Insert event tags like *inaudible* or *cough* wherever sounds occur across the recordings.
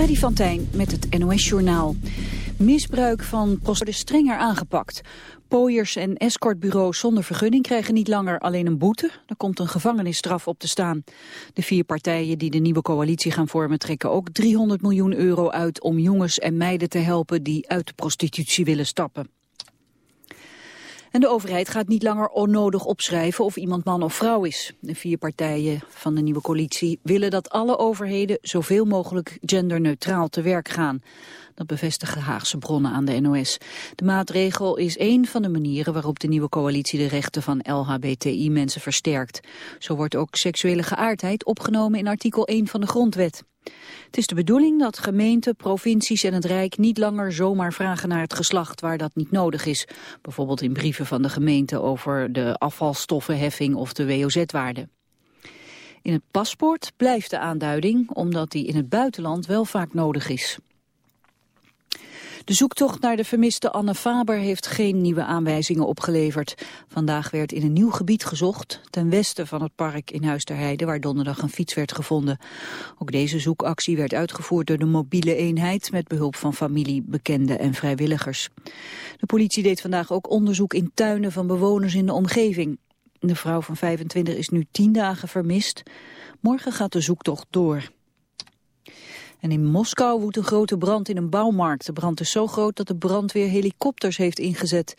Freddy van Tijn met het NOS-journaal. Misbruik van prostitutie strenger aangepakt. Pooiers en escortbureaus zonder vergunning krijgen niet langer alleen een boete. Er komt een gevangenisstraf op te staan. De vier partijen die de nieuwe coalitie gaan vormen trekken ook 300 miljoen euro uit om jongens en meiden te helpen die uit de prostitutie willen stappen. En de overheid gaat niet langer onnodig opschrijven of iemand man of vrouw is. De vier partijen van de nieuwe coalitie willen dat alle overheden zoveel mogelijk genderneutraal te werk gaan. Dat bevestigen Haagse bronnen aan de NOS. De maatregel is één van de manieren waarop de nieuwe coalitie de rechten van LHBTI-mensen versterkt. Zo wordt ook seksuele geaardheid opgenomen in artikel 1 van de grondwet. Het is de bedoeling dat gemeenten, provincies en het Rijk niet langer zomaar vragen naar het geslacht waar dat niet nodig is. Bijvoorbeeld in brieven van de gemeente over de afvalstoffenheffing of de WOZ-waarde. In het paspoort blijft de aanduiding, omdat die in het buitenland wel vaak nodig is. De zoektocht naar de vermiste Anne Faber heeft geen nieuwe aanwijzingen opgeleverd. Vandaag werd in een nieuw gebied gezocht, ten westen van het park in Huis ter Heide, waar donderdag een fiets werd gevonden. Ook deze zoekactie werd uitgevoerd door de mobiele eenheid met behulp van familie, bekenden en vrijwilligers. De politie deed vandaag ook onderzoek in tuinen van bewoners in de omgeving. De vrouw van 25 is nu tien dagen vermist. Morgen gaat de zoektocht door. En in Moskou woedt een grote brand in een bouwmarkt. De brand is zo groot dat de brandweer helikopters heeft ingezet.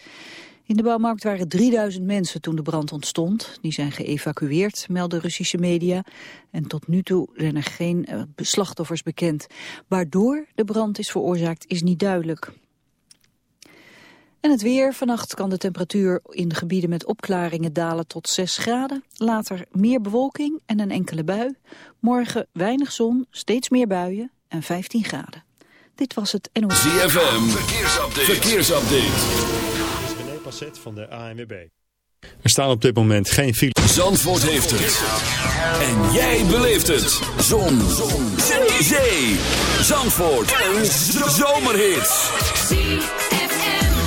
In de bouwmarkt waren 3000 mensen toen de brand ontstond. Die zijn geëvacueerd, melden Russische media. En tot nu toe zijn er geen uh, slachtoffers bekend. Waardoor de brand is veroorzaakt is niet duidelijk. En het weer. Vannacht kan de temperatuur in de gebieden met opklaringen dalen tot 6 graden. Later meer bewolking en een enkele bui. Morgen weinig zon, steeds meer buien en 15 graden. Dit was het NOS. ZFM. Verkeersupdate. Verkeersupdate. Dit Passet van de ANWB. Er staan op dit moment geen files. Zandvoort heeft het. En jij beleeft het. Zon. Zon. Zee. Zandvoort. Een zomerhit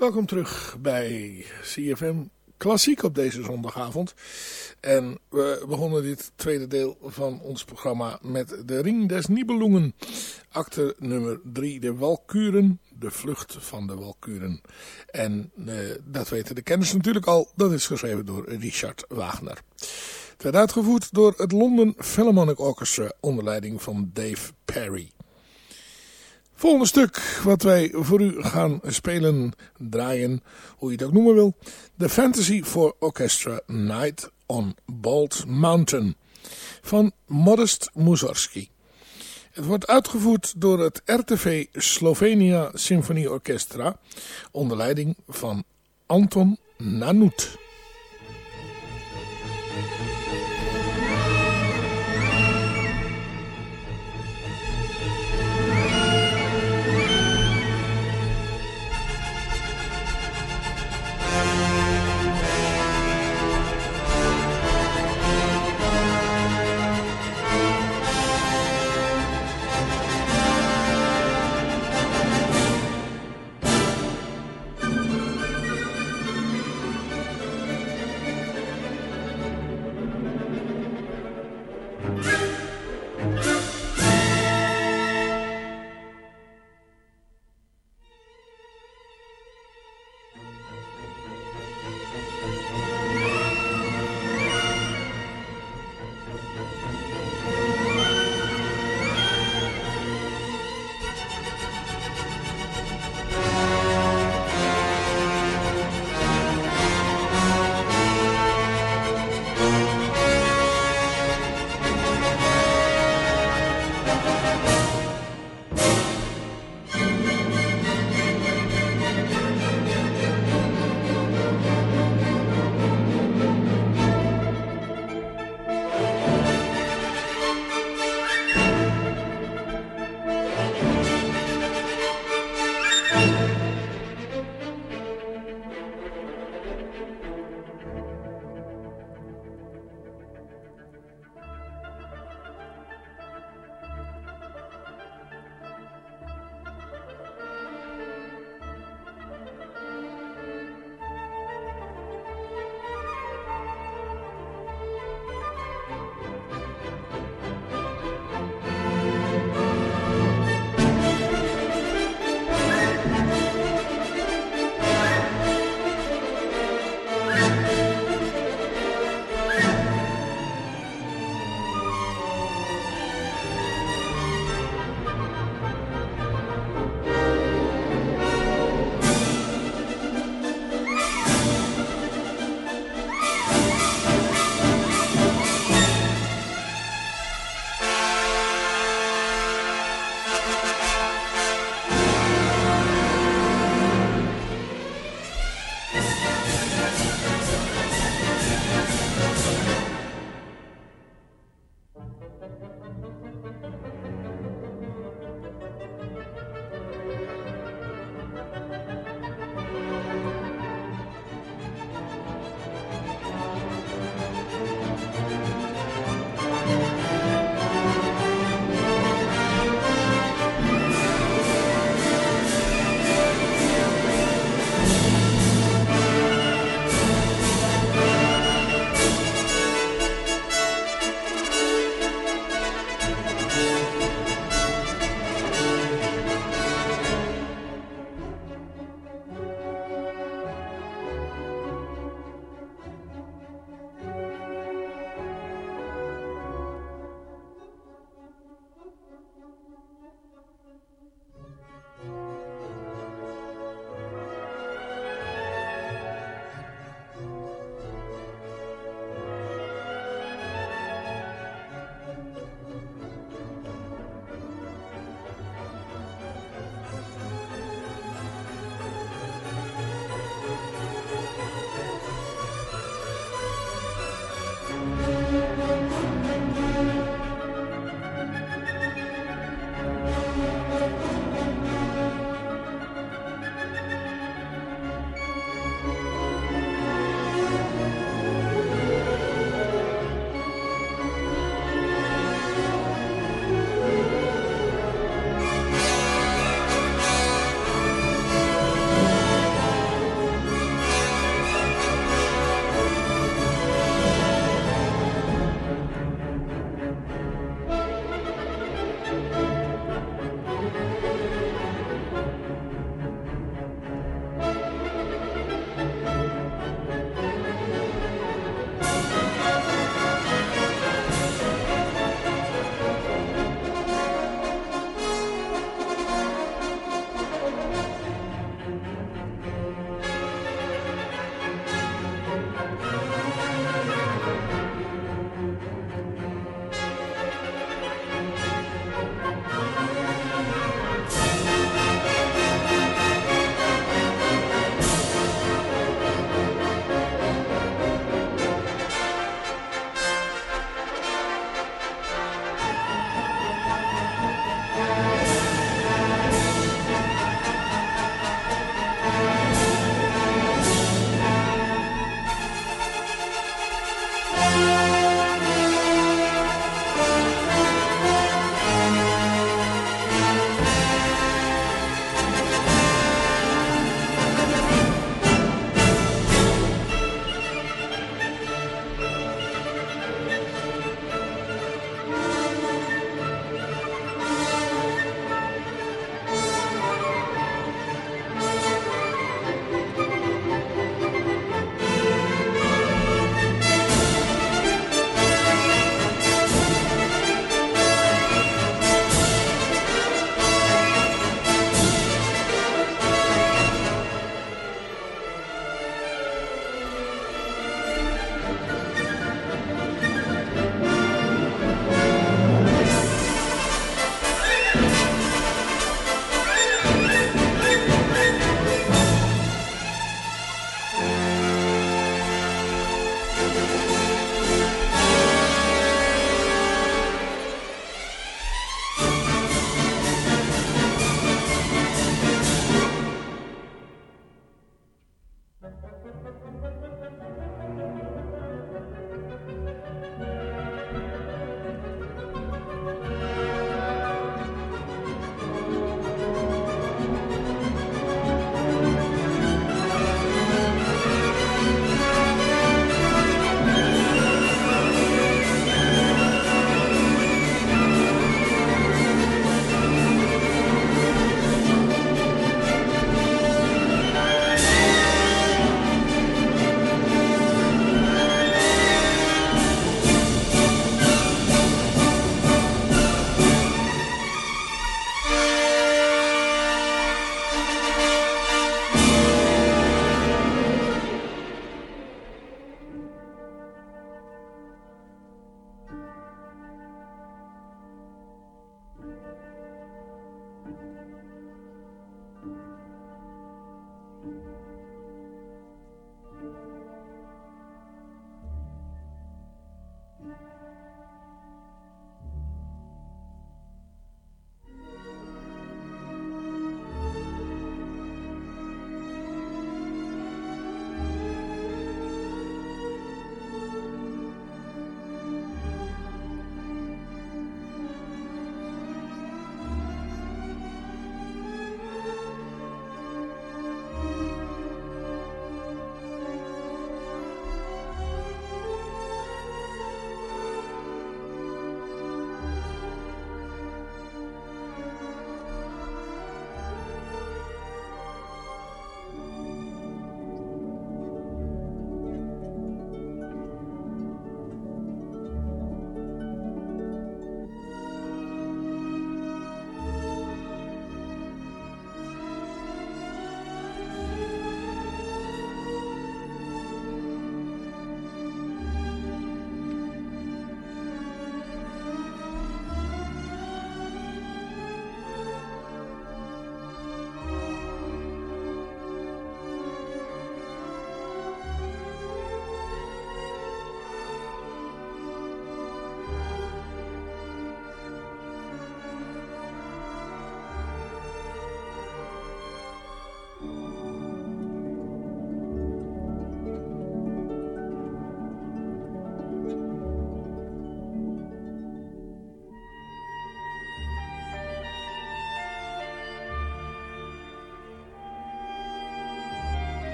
Welkom terug bij CFM Klassiek op deze zondagavond. En we begonnen dit tweede deel van ons programma met de Ring des Nibelungen. Acte nummer 3, de Walkuren, de vlucht van de Walkuren. En uh, dat weten de kenners natuurlijk al, dat is geschreven door Richard Wagner. Het werd uitgevoerd door het London Philharmonic Orchestra onder leiding van Dave Perry. Volgende stuk wat wij voor u gaan spelen, draaien, hoe je het ook noemen wil. The Fantasy for Orchestra Night on Bald Mountain van Modest Mussorgsky. Het wordt uitgevoerd door het RTV Slovenia Symfonie Orchestra onder leiding van Anton Nanut.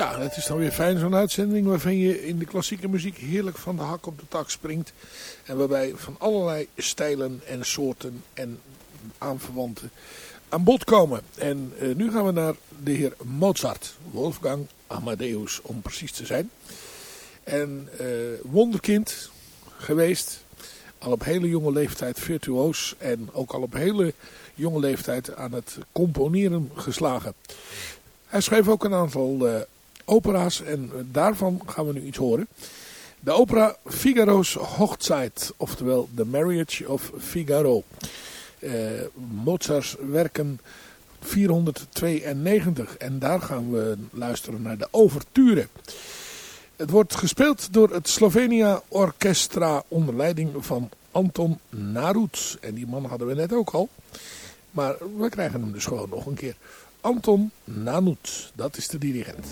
Ja, het is dan weer fijn zo'n uitzending waarvan je in de klassieke muziek heerlijk van de hak op de tak springt. En waarbij van allerlei stijlen en soorten en aanverwanten aan bod komen. En uh, nu gaan we naar de heer Mozart, Wolfgang Amadeus om precies te zijn. En uh, wonderkind geweest, al op hele jonge leeftijd virtuoos en ook al op hele jonge leeftijd aan het componeren geslagen. Hij schreef ook een aantal uh, opera's en daarvan gaan we nu iets horen. De opera Figaro's Hochzeit, oftewel The Marriage of Figaro. Uh, Mozart's werken 492 en daar gaan we luisteren naar de overture. Het wordt gespeeld door het Slovenia Orchestra onder leiding van Anton Narut. En die man hadden we net ook al. Maar we krijgen hem dus gewoon nog een keer. Anton Nanut, dat is de dirigent.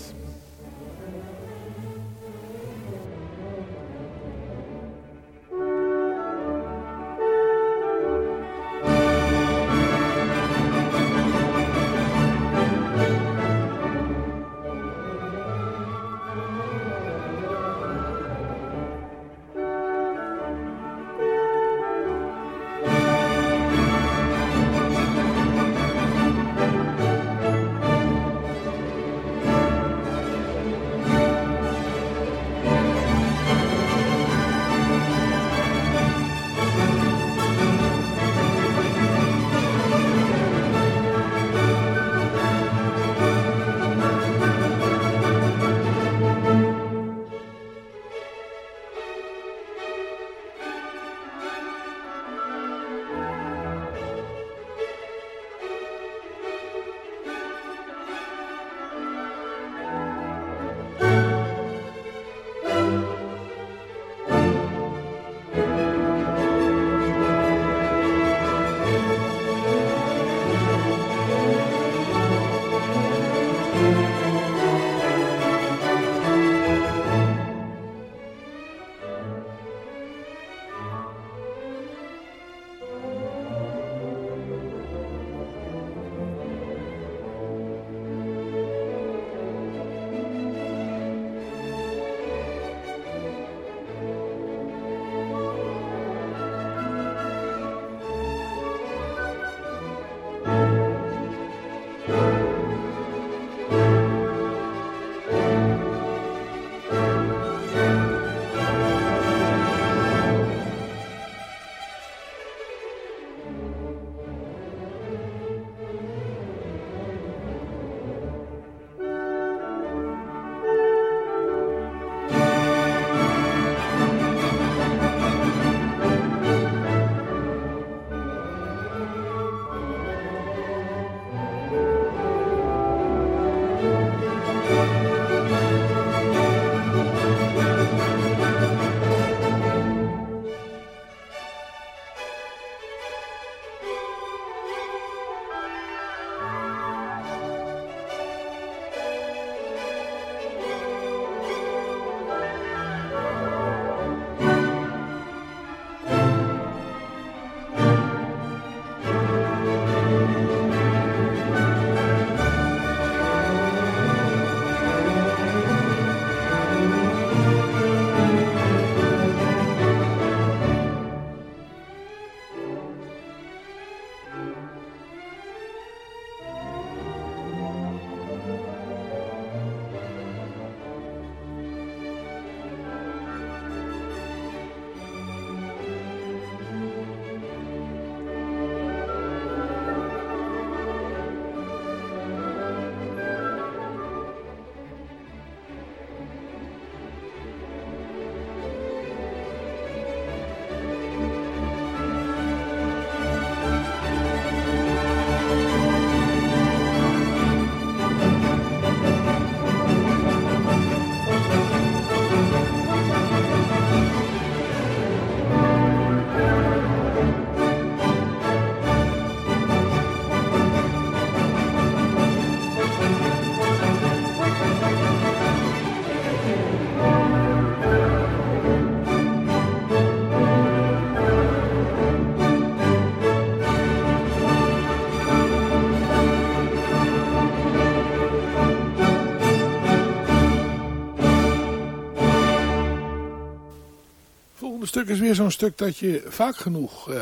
Stuk is weer zo'n stuk dat je vaak genoeg uh,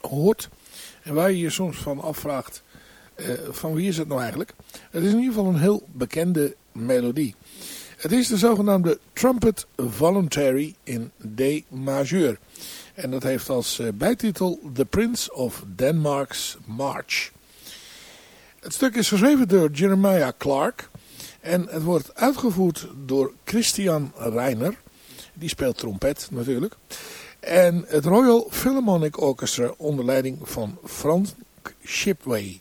hoort. En waar je je soms van afvraagt, uh, van wie is het nou eigenlijk? Het is in ieder geval een heel bekende melodie. Het is de zogenaamde Trumpet Voluntary in D majeur. En dat heeft als uh, bijtitel The Prince of Denmark's March. Het stuk is geschreven door Jeremiah Clark. En het wordt uitgevoerd door Christian Reiner. Die speelt trompet natuurlijk. En het Royal Philharmonic Orchestra onder leiding van Frank Shipway.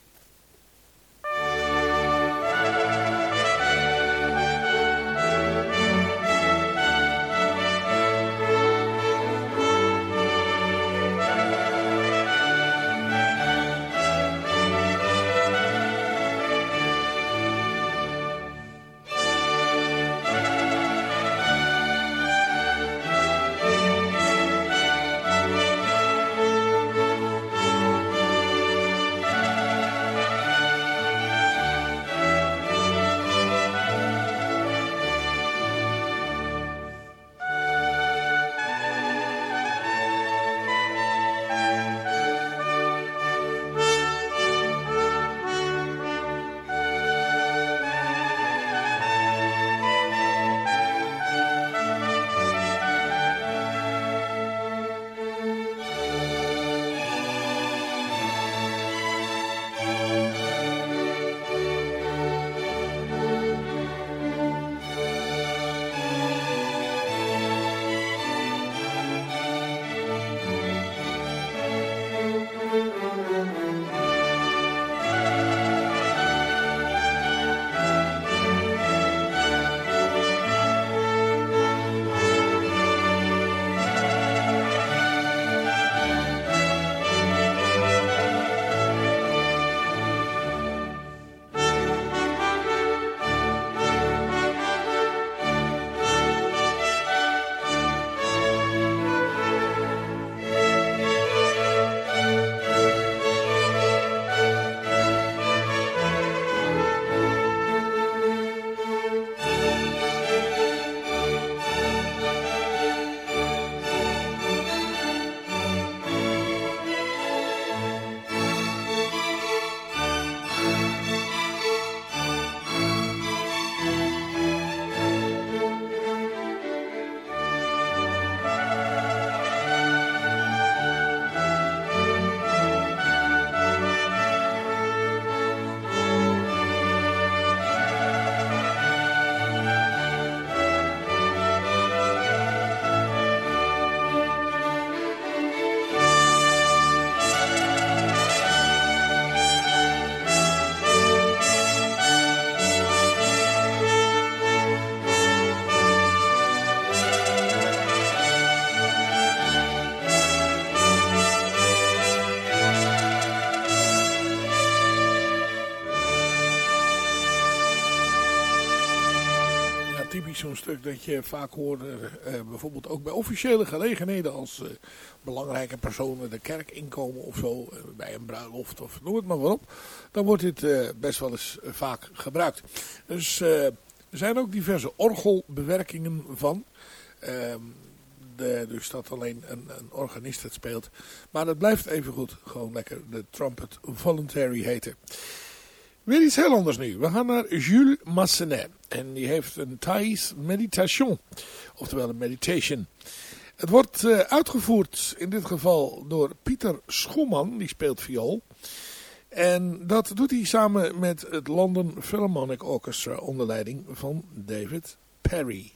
Stuk dat je vaak hoort, uh, bijvoorbeeld ook bij officiële gelegenheden als uh, belangrijke personen de kerk inkomen of zo, uh, bij een bruiloft of noem het maar wat op. Dan wordt dit best wel eens vaak gebruikt. Dus er zijn ook diverse orgelbewerkingen van. Ehm, de, dus dat alleen een, een, organist het speelt. Maar dat blijft even goed gewoon lekker de Trumpet Voluntary heten. Weer iets heel anders nu. We gaan naar Jules Massenet. En die heeft een Thais meditation. Oftewel een meditation. Het wordt uh, uitgevoerd in dit geval door Pieter Schoeman. Die speelt viool. En dat doet hij samen met het London Philharmonic Orchestra onder leiding van David Perry.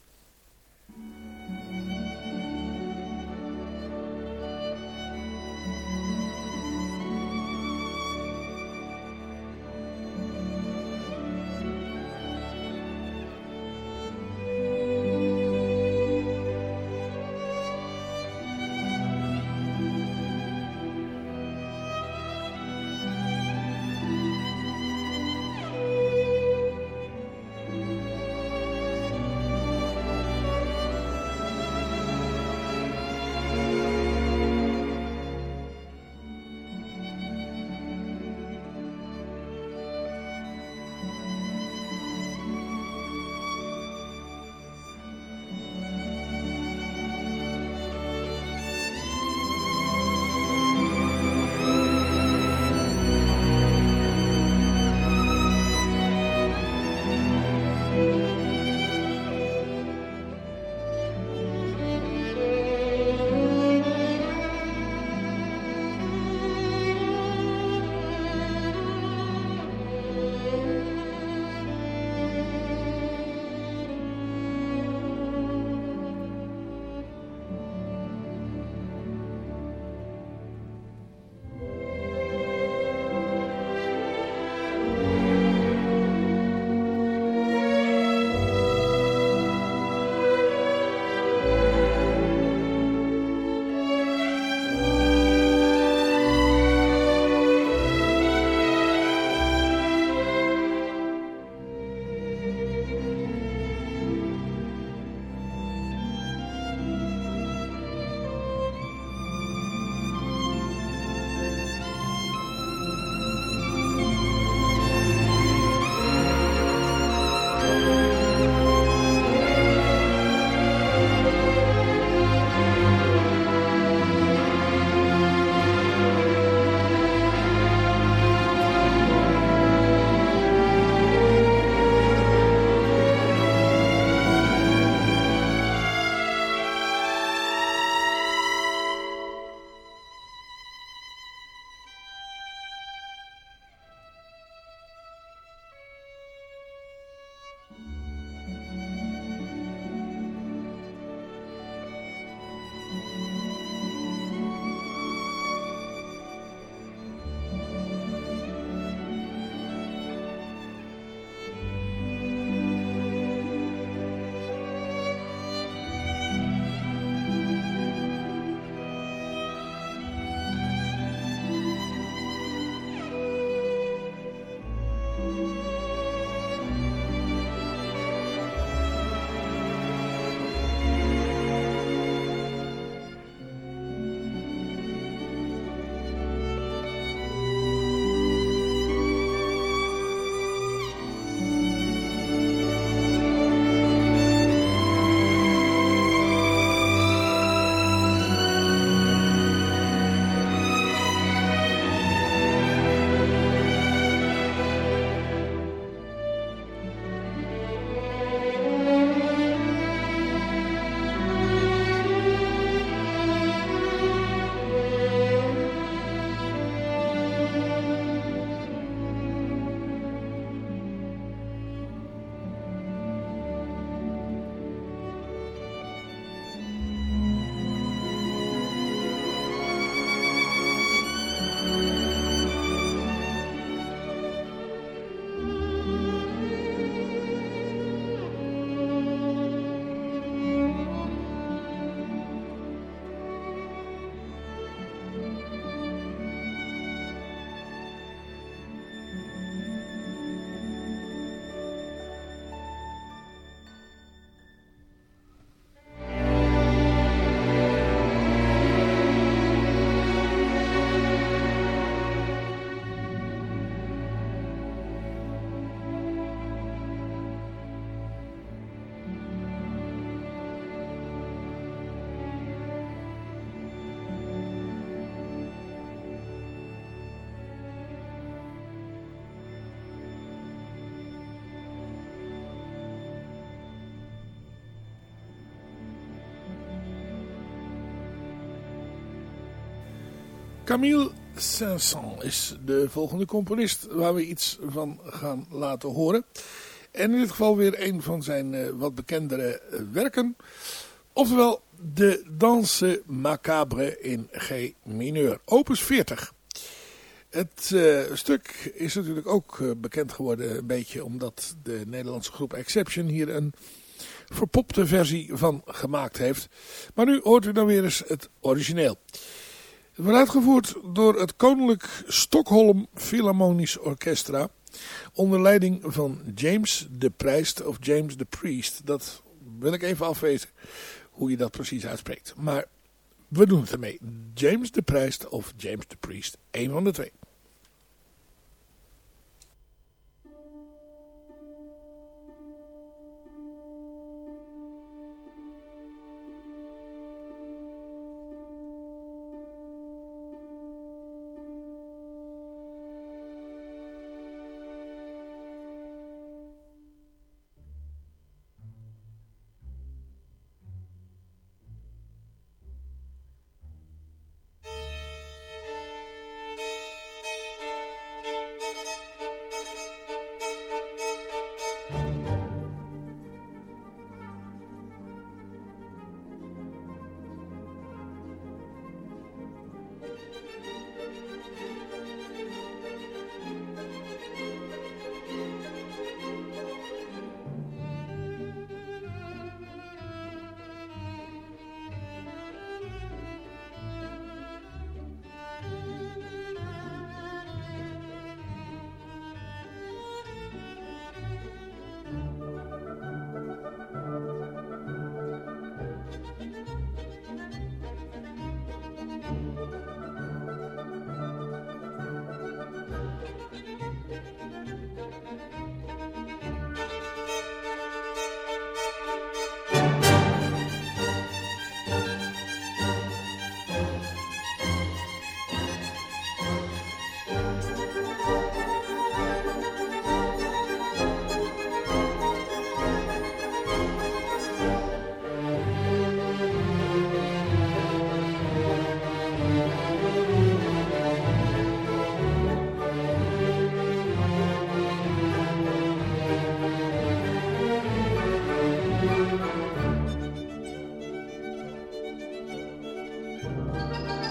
Camille Saint-Saëns is de volgende componist waar we iets van gaan laten horen. En in dit geval weer een van zijn uh, wat bekendere uh, werken. Oftewel de Danse Macabre in G mineur, opus 40. Het uh, stuk is natuurlijk ook bekend geworden een beetje omdat de Nederlandse groep Exception hier een verpopte versie van gemaakt heeft. Maar nu hoort u dan weer eens het origineel. Het wordt uitgevoerd door het Koninklijk Stockholm Philharmonisch Orchestra. Onder leiding van James de Priest of James de Priest. Dat wil ik even afwezen hoe je dat precies uitspreekt. Maar we doen het ermee. James de Priest of James de Priest. Een van de twee. Música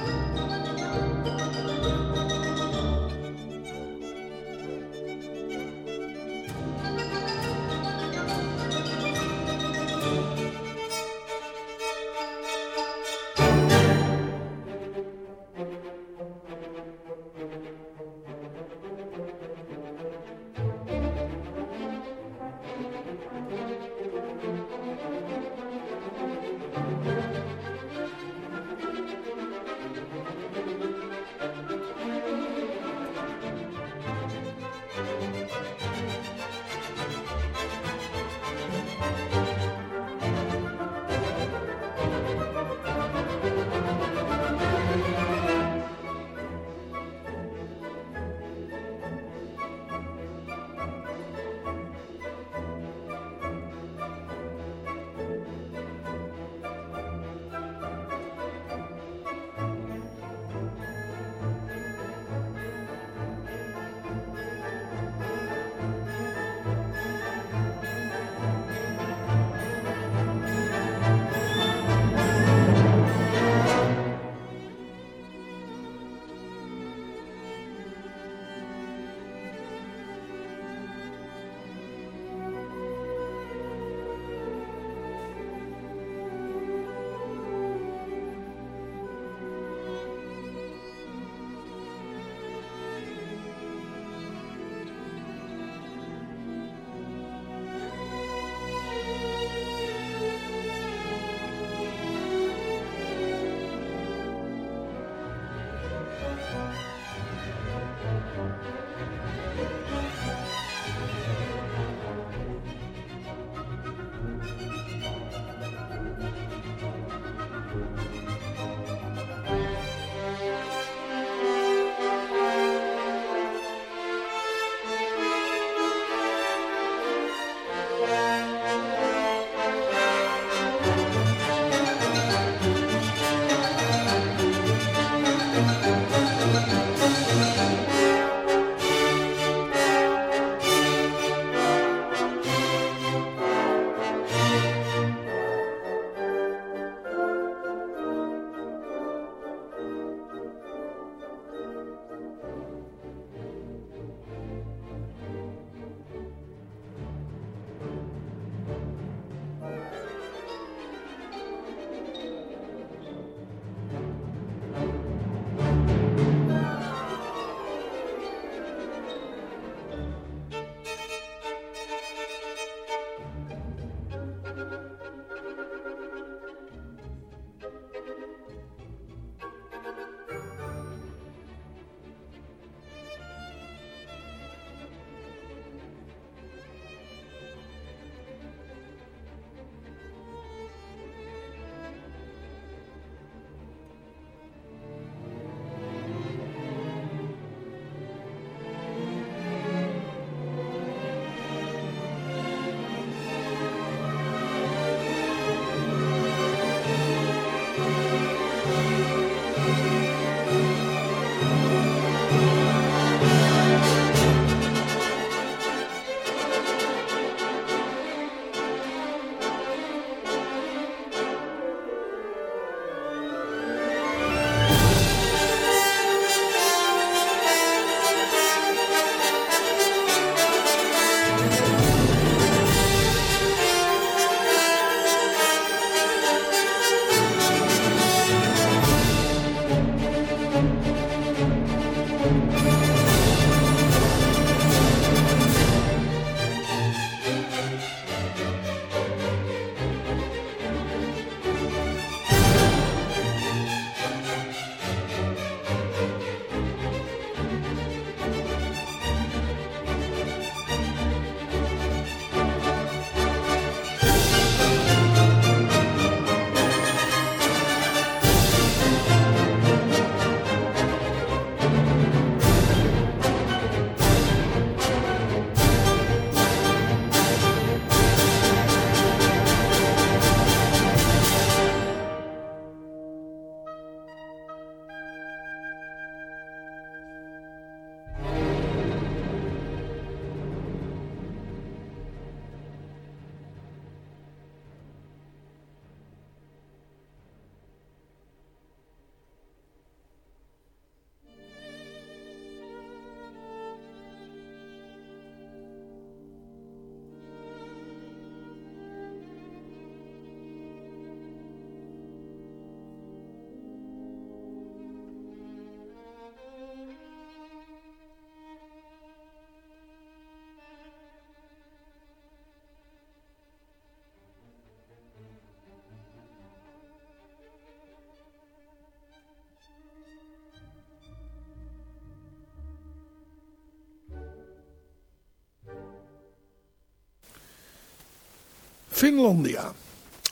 Finlandia.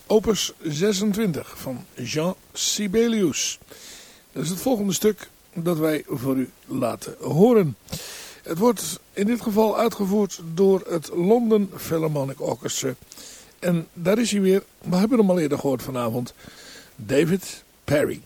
Opus 26 van Jean Sibelius. Dat is het volgende stuk dat wij voor u laten horen. Het wordt in dit geval uitgevoerd door het London Philharmonic Orchestra. En daar is hij weer, we hebben hem al eerder gehoord vanavond, David Perry.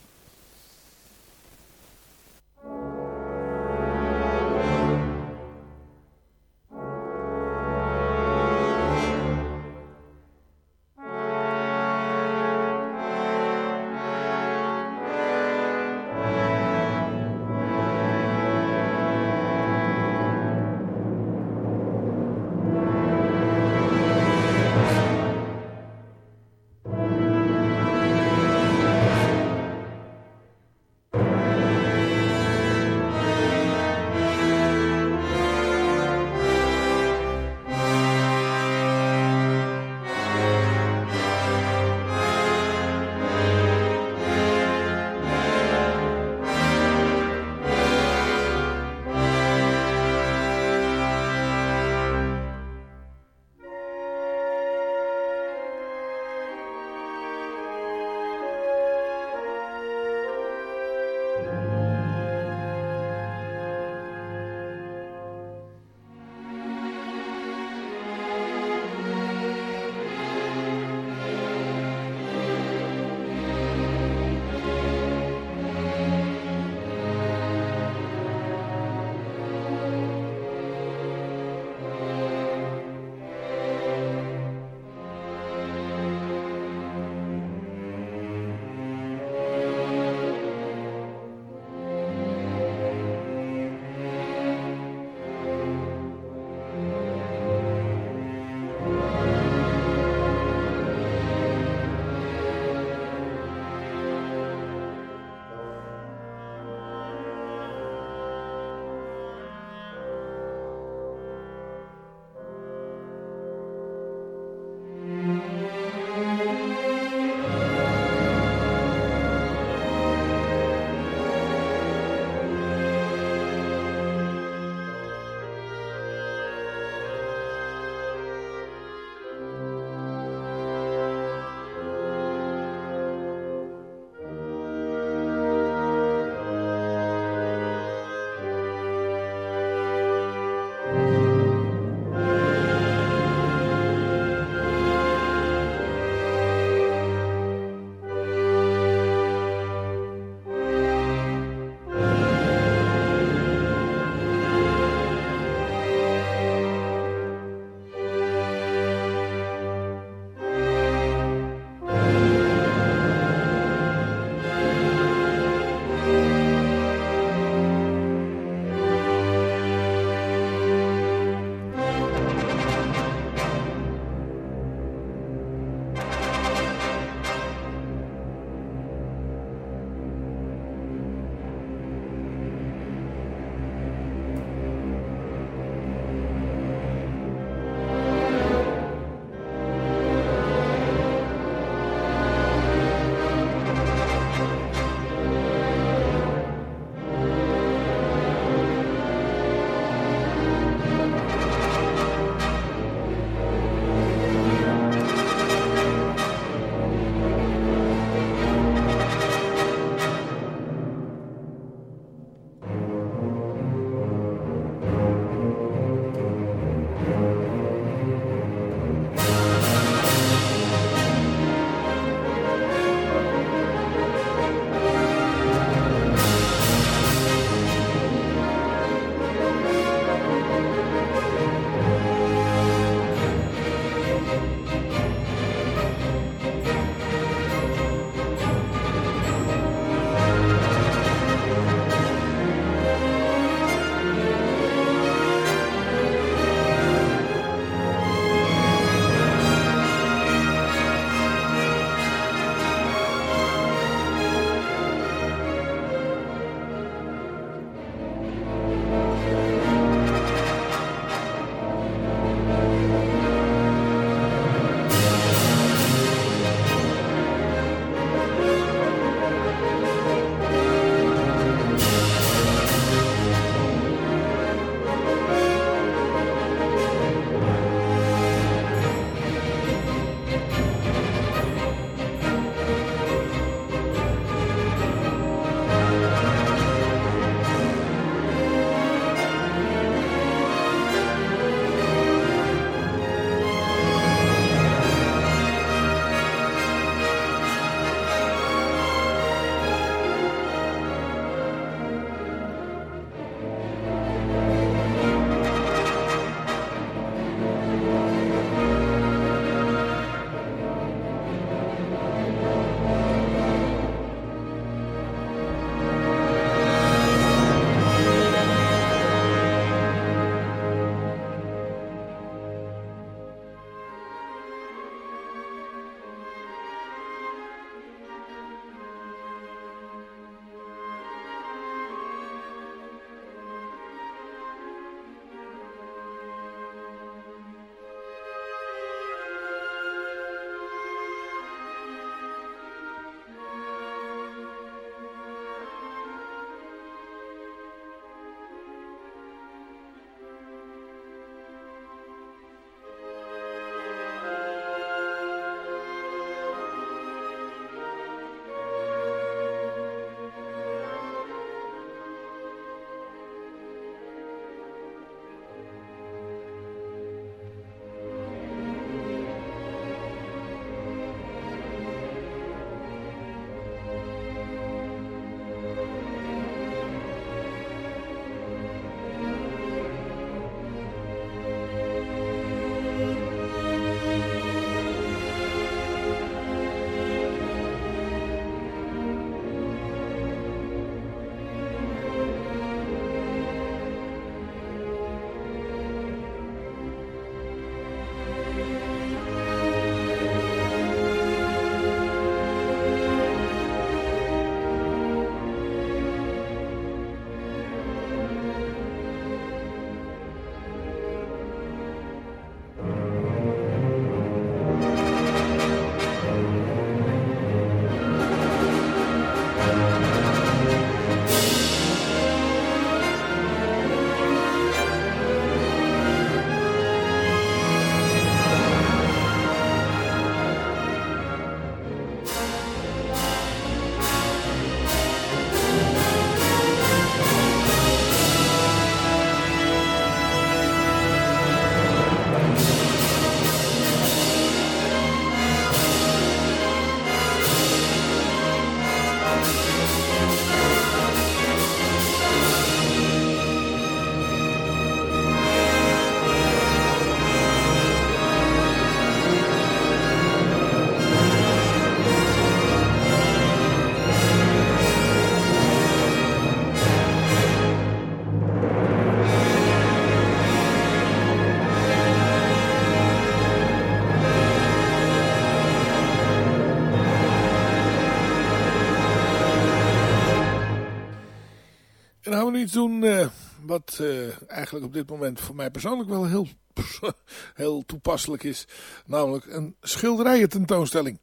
Dan gaan we nu iets doen uh, wat uh, eigenlijk op dit moment voor mij persoonlijk wel heel, *laughs* heel toepasselijk is. Namelijk een schilderijen tentoonstelling.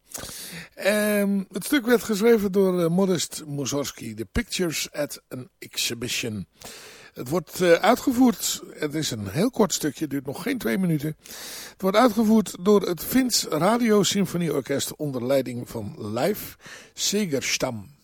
Um, het stuk werd geschreven door uh, Modest Mussorgsky. The Pictures at an Exhibition. Het wordt uitgevoerd, het is een heel kort stukje, duurt nog geen twee minuten. Het wordt uitgevoerd door het Fins Radio Symfonieorkest onder leiding van Leif Segerstam.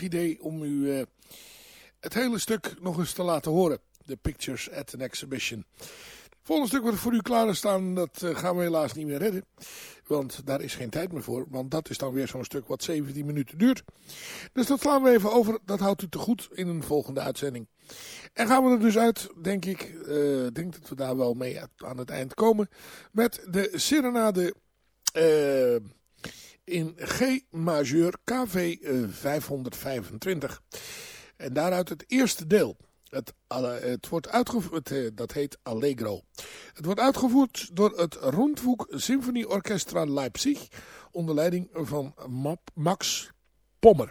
Idee om u uh, het hele stuk nog eens te laten horen. The Pictures at an Exhibition. Het volgende stuk wat voor u klaar is staan, dat uh, gaan we helaas niet meer redden. Want daar is geen tijd meer voor. Want dat is dan weer zo'n stuk wat 17 minuten duurt. Dus dat slaan we even over. Dat houdt u te goed in een volgende uitzending. En gaan we er dus uit, denk ik. Uh, denk dat we daar wel mee aan het eind komen. Met de Serenade... Uh, in G majeur KV 525. En daaruit het eerste deel. Het, het wordt uitgevoerd, eh, dat heet Allegro. Het wordt uitgevoerd door het Rundfunk Symfonieorchestra Leipzig onder leiding van Max Pommer.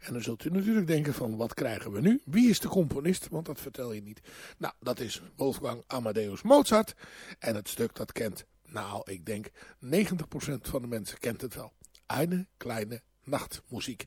En dan zult u natuurlijk denken van wat krijgen we nu? Wie is de componist? Want dat vertel je niet. Nou, dat is Wolfgang Amadeus Mozart. En het stuk dat kent nou, ik denk 90% van de mensen kent het wel. Eine kleine Nachtmuziek.